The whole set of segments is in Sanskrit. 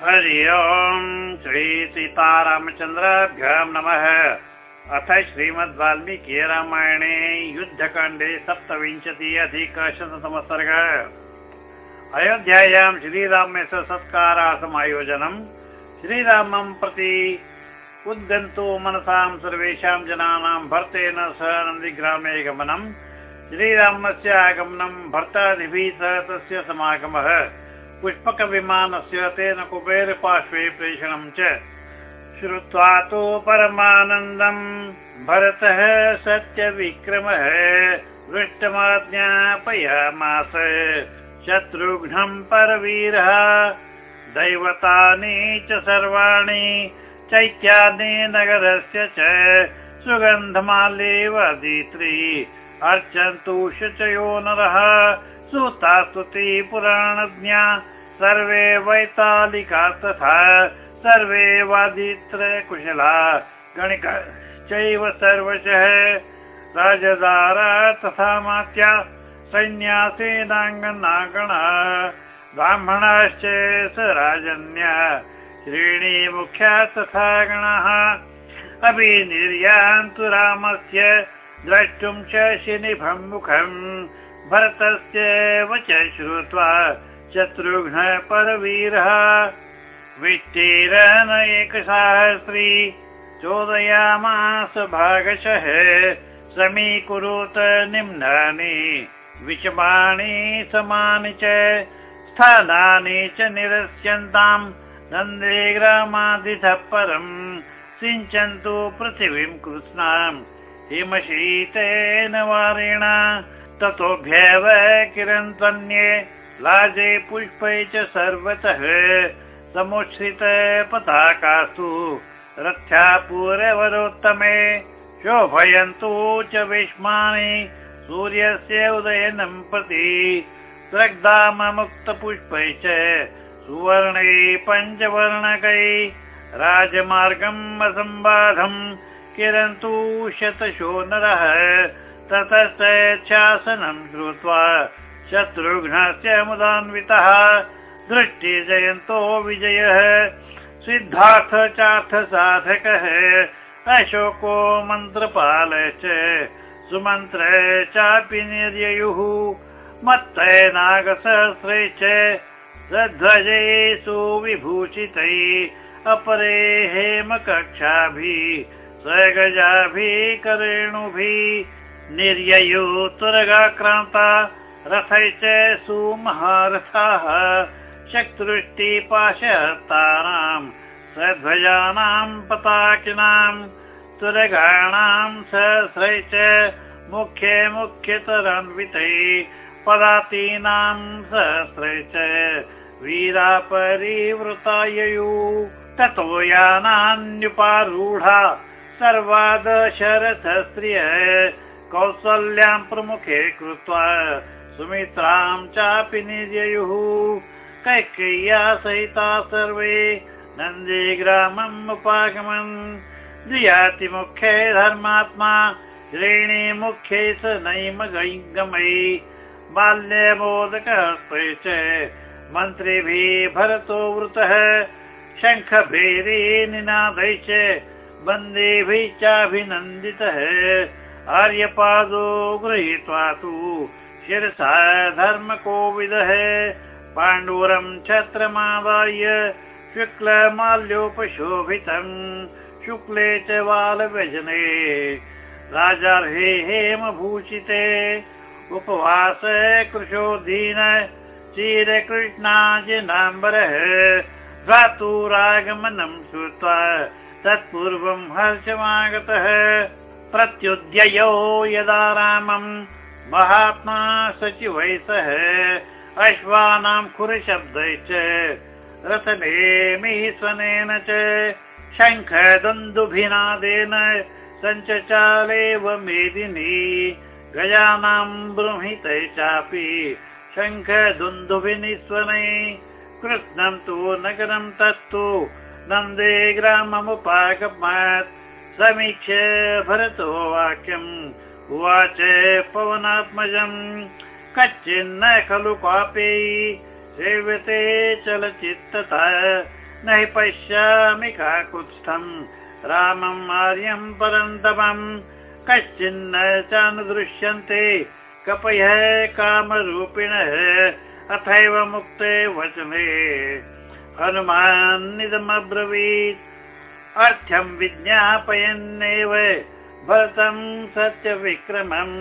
हरि ओम् श्री सीतारामचन्द्राभ्यां नमः। अथ श्रीमद् वाल्मीकि रामायणे युद्धकाण्डे सप्तविंशति अधिकशततम सर्ग अयोध्यायां श्रीरामस्य सत्कारा समायोजनम् श्रीरामं प्रति उद्गन्तु मनसां सर्वेषां जनानां भर्तेन सह नन्दिग्रामे गमनम् श्रीरामस्य आगमनं भर्तादिभिः सह तस्य समागमः पुष्पकविमानस्य तेन कुबेरपार्श्वे प्रेषणं च। श्रुत्वा तु परमानन्दम् भरतः सत्यविक्रमः वृष्टमाज्ञापयामास शत्रुघ्नं परवीरः दैवतानि च सर्वाणि चैत्यानि नगरस्य च सुगन्धमाल्येवदित्री अर्चन्तु शुचयो नरः सुता स्तुति पुराणज्ञा सर्वे वैतालिका तथा सर्वे वादित्र कुशला गणिकश्चैव सर्वशः। राजदारा तथा मात्या सैन्यासेनाङ्गनागणा ब्राह्मणाश्च स राजन्या श्रेणी मुख्या तथा गणाः। अभिनिर्यान्तु रामस्य द्रष्टुं शनिभं मुखम् भरतस्य वच श्रुत्वा शत्रुघ्न परवीरः विष्टिरन एकसहस्री चोदयामास भागशः समीकुरुत निम्नानि विषमाणि समानि च स्थानानि च निरस्यन्तां नन्दे ग्रामादितः परम् सिञ्चन्तु पृथिवीं कृत्स्नाम् हिमशीतेन वारेण ततोभ्येव किरन्त्वन्ये लाजे पुष्पै च सर्वतः समुच्छ्रित पताकास्तु। रथ्या पूर्वरोत्तमे शोभयन्तु च विष्माणि सूर्यस्य उदयनं प्रति। मुक्तपुष्पै च सुवर्णै पञ्चवर्णकै राजमार्गम् असम्बाधम् किरन्तु शतशो नरः ततश्चासनं श्रुत्वा शत्रुघ्नस्य मुदान्वितः दृष्टिजयन्तो विजयः। सिद्धार्थ चार्थ साधकः। अशोको मन्त्रपालश्च। सुमन्त्र चापि निर्ययुः। मत्तैनागसहस्रे च सध्वजै सुविभूषितैः। अपरे हेमकक्षाभिः। स्वगजाभिकरेणुभिः। निर्ययु तुरगाक्रान्ता रथै च सुमहारथाः शक्तृष्टिपाशहस्तानां सध्वजानां पताकिनां तुरगाणां सहस्रै च मुख्ये मुख्यतरान्वितै पदातीनां सहस्रै च वीरा ततो यानान्युपारूढा सर्वादशरथस्त्रिय कौसल्यां प्रमुखे कृत्वा सुमित्रां चापि निर्ययुः कैकेय्या सहिता सर्वे नन्दे ग्रामम् उपागमन्। द्वियातिमुख्ये धर्मात्मा श्रेणी मुख्ये स नैम गमै बाल्यबोधकः च मन्त्रिभिः भरतो वृतः। शङ्खभेरी निनादैश्च बन्देभिः चाभिनन्दितः। आर्यपादो गृहीत्वा तु शिरसा धर्मकोविदः पाण्डुरं छत्रमादाय शुक्लमाल्योपशोभितम् शुक्ले च बालव्यजने। राजार्हे हेमभूषिते उपवास कृशोधीन चिरकृष्णाजिनाम्बरः भ्रातुरागमनं श्रुत्वा तत्पूर्वं हर्षमागतः प्रत्युद्ययो यदा रामम् महात्मा सचिवै सह अश्वानां खुरशब्दै च रथनेमिस्वनेन च शङ्खदन्दुभिनादेन सञ्चचालेव मेदिनी गजानां बृंहितै चापि शङ्खदुन्दुभिनिस्वनै। कृष्णं तु नगरं तत्तु नन्दे ग्राममुपागमात् समीक्ष भरतो वाक्यम् उवाच पवनात्मजम् कच्चिन्न खलु पापे। सेव्यते चलचित्ततः न हि पश्यामि काकुत्स्थम् रामम् आर्यम् परन्तमम् कश्चिन्न चानुदृश्यन्ते। कपयः कामरूपिणः अथैव मुक्ते वचने। हनुमान्निदमब्रवीत् अर्थ्यम् विज्ञापयन्नेव भरतम् सत्यविक्रमम्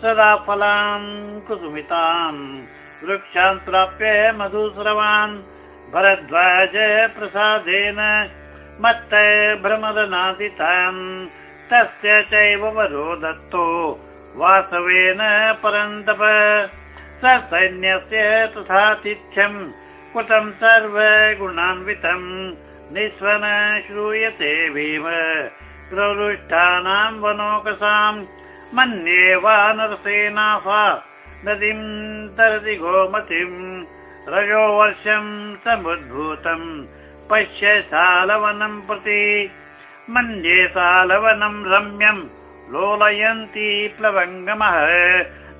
सदा फलान् कुसुमितान् वृक्षान् प्राप्य मधुस्रवान् भरद्वाज प्रसादेन मत्त भ्रमदनादितान् तस्य चैव वरो दत्तो वासवेन परन्तप सैन्यस्य तथातिथ्यम् कृतम् सर्वगुणान्वितम् निःस्वन श्रूयते भीम प्रवृष्टानाम् वनोकसाम् मन्ये वा नरसेनाफा नदीम् तरति गोमतिम् रजो वर्षम् समुद्भूतम् पश्य सालवनम् प्रति मन्ये सालवनम् रम्यम् लोलयन्ति प्लवङ्गमः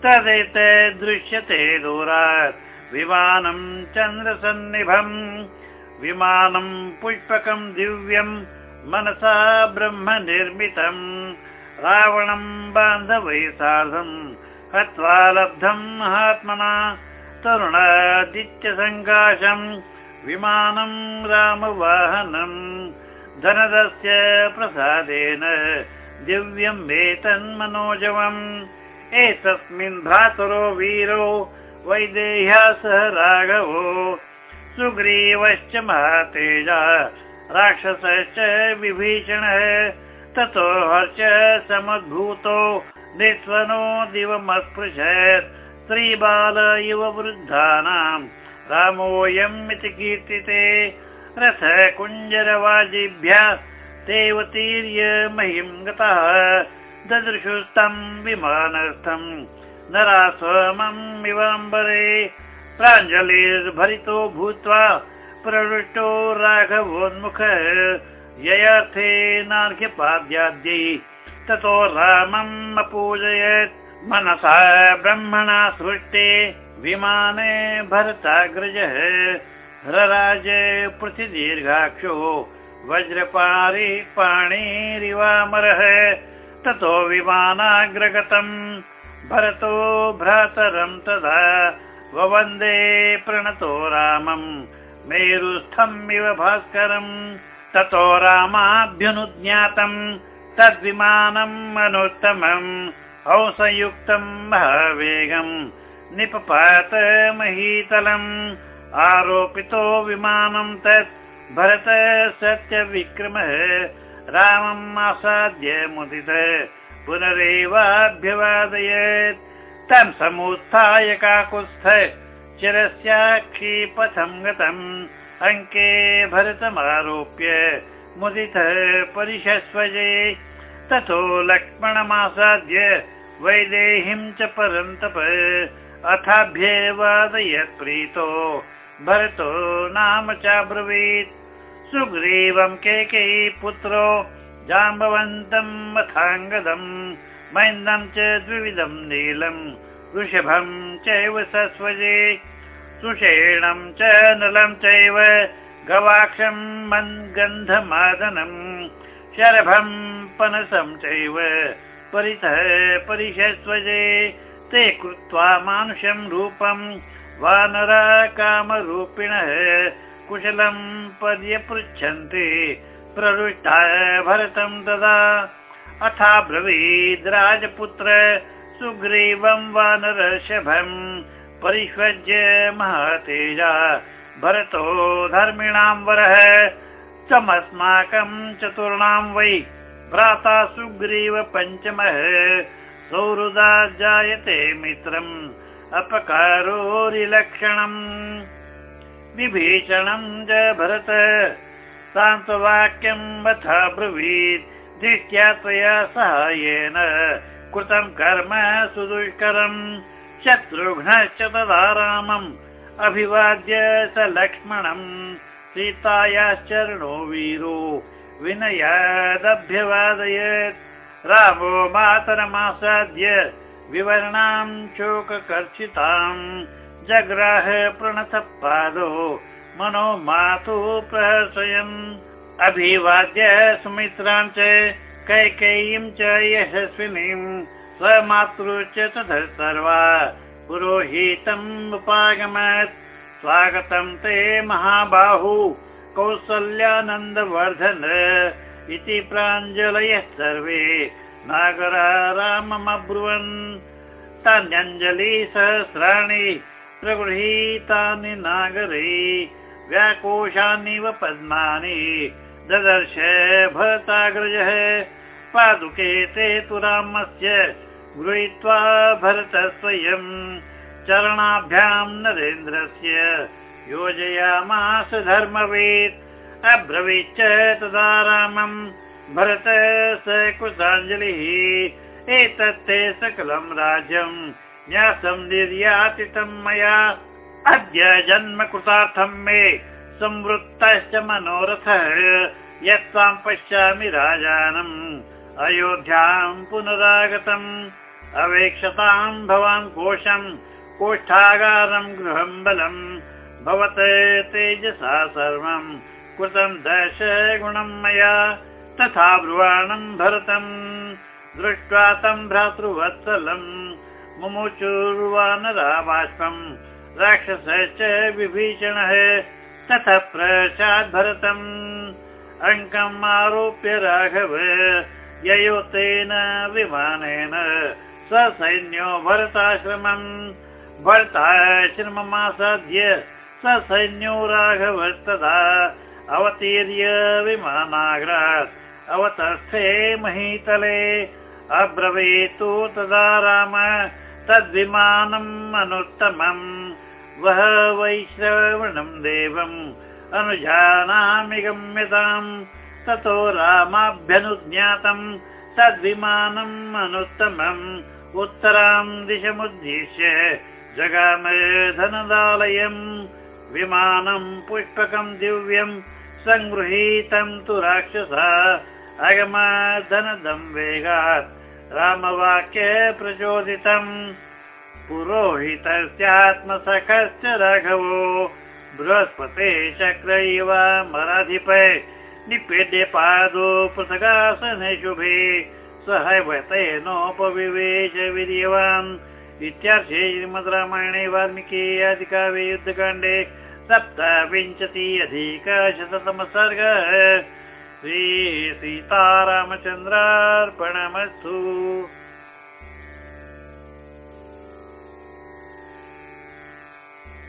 तदेत दृश्यते दूरात् विमानम् चन्द्रसन्निभम् विमानम् पुष्पकम् दिव्यम् मनसा ब्रह्म निर्मितम् रावणम् बान्धवै सार्धम्। हत्वा लब्धम् महात्मना। तरुणादित्यसङ्काशम्। विमानम् रामवाहनम् धनदस्य प्रसादेन दिव्यम् एतन्मनोजवम् एतस्मिन् भ्रातरो वीरो वैदेह्या सह राघवो। सुग्रीवश्च महातेजा राक्षसश्च विभीषणः ततो हर्ष समुद्भूतो निःस्वनो दिवमस्पृशत् स्त्रीबाल इव वृद्धानाम् रामोऽयम् इति कीर्तिते रथ कुञ्जरवाजिभ्यः तेवतीर्य महिम् गतः ददृशुस्तम् विमानस्थम् नरास्वमम् इवाम्बरे प्राञ्जलिर्भरितो भूत्वा प्रवृष्टो राघवोन्मुख ययार्थे नार्घ्यपाद्याद्यै। ततो रामम् अपूजयत् मनसा ब्रह्मणा सृष्टे विमाने भरताग्रजः रराज पृथिदीर्घाक्षो वज्रपारि पाणिरिवामरः। ततो विमानाग्रगतम् भरतो भ्रातरम् तदा ववन्दे प्रणतो रामम् मेरुस्थम् इव भास्करम् ततो रामाभ्युनुज्ञातम् तद्विमानम् अनुत्तमम् हंसयुक्तम् महावेगम् निपपात महीतलम् आरोपितो विमानम् तत् भरत सत्यविक्रमः रामम् आसाद्य मुदित पुनरेवाभ्यवादयत् तम् समुत्थाय काकुत्स्थ चिरस्याक्षीपथम् गतम् अङ्के भरतमारोप्य मुदित परिशस्वजे ततो लक्ष्मणमासाद्य वैदेहीम् च परन्तप अथाभ्यवादयत् प्रीतो। भरतो नाम चाब्रवीत्। सुग्रीवम् केकेयी पुत्रो जाम्बवन्तम् मथाङ्गदम्। मैन्दम् च द्विविधम् नीलम् वृषभम् चैव सस्वजे सुषेणम् च नलम् चैव गवाक्षम् मन्गन्धमादनम् शरभम् पनसम् चैव परितः परिषस्वजे। ते कृत्वा मानुषम् रूपम् वानरा कामरूपिणः कुशलम् पर्यपृच्छन्ति। प्रवृष्टाय भरतम् तदा। अथा ब्रवीद् राजपुत्र सुग्रीवम् वानरषभम् परिष्वज्य महातेजा भरतो धर्मिणाम् वरः। तमस्माकम् चतुर्णाम् वै भ्राता सुग्रीव पञ्चमः। सौहृदा जायते मित्रम् अपकारोरिलक्षणम्। विभीषणम् च भरत। सान्त्ववाक्यम् अथा ब्रवीत् दृष्ट्या त्वया सहायेन कृतम् कर्म सुदुष्करम्। शत्रुघ्नश्च तदा रामम् अभिवाद्य स लक्ष्मणम्। सीतायाश्चरणो वीरो। विनयादभ्यवादयत्। रामो मातरमासाद्य विवर्णाम् शोककर्षिताम्। जग्राह प्रणतपादो मनो मातु प्रहर्षयन्। अभिवाद्य सुमित्रां च कैकेयीं च यशस्विनीं स्वमातृ च तथा सर्वा पुरोहितम् उपागमत्। स्वागतं ते महाबाहु कौसल्यानन्दवर्धन इति प्राञ्जलयः सर्वे। नागरा राममब्रुवन् तान्यञ्जलि सहस्राणि प्रगृहीतानि नागरे व्याकोशानिव पद्मानि ददर्श भरताग्रजः पादुके ते तु रामस्य गृहीत्वा भरत स्वयम् चरणाभ्यां नरेन्द्रस्य योजयामास धर्मवेत् अब्रवीच्च तदा रामम् भरत स कृताञ्जलिः एतत्ते सकलं राज्यम् न्यासं निर्यातितं मया। अद्य जन्म कृतार्थं मे संवृत्तश्च मनोरथः यत्त्वां पश्यामि राजानम् अयोध्यां पुनरागतम्। अवेक्षतां भवान् कोशम् कोष्ठागारं गृहं बलम्। भवत तेजसा सर्वम् कृतं दश गुणं मया। तथा ब्रुवाणं भरतम्। दृष्ट्वा तं भ्रातृवत्सलम्। मुमुचुर्वानरा बाष्पम् राक्षसश्च विभीषणः। ततः प्रशात् भरतम्। अङ्कम् आरोप्य राघव ययो तेन विमानेन ससैन्यो भरताश्रमम् भरताश्रममासाद्य ससैन्यो राघवस्तदा अवतीर्य विमानाग्रात् अवतस्थे महीतले अब्रवीतु तदा राम तद्विमानम् अनुत्तमम्। वह वैश्रवणम् देवम् अनुजानामि गम्यताम् ततो रामाभ्यनुज्ञातम् तद्विमानम् अनुत्तमम् उत्तराम् दिशमुद्दिश्य जगाम धनदालयम् विमानम् पुष्पकम् दिव्यम् सङ्गृहीतं तु राक्षसा अगमधनदं वेगात् रामवाक्य प्रचोदितम्। पुरोहितस्यात्मसखश्च राघवो बृहस्पते चक्र इव मराधिप निपेद्य पादो पृथगासने शुभे सहवतेनोपविवेश विधिवान् इत्यार्थे श्रीमद् रामायणे वाल्मीकि आदिकाव्ये युद्धकाण्डे सप्तविंशति अधिकशततम सर्गः श्रीसीतारामचन्द्रार्पणमस्तु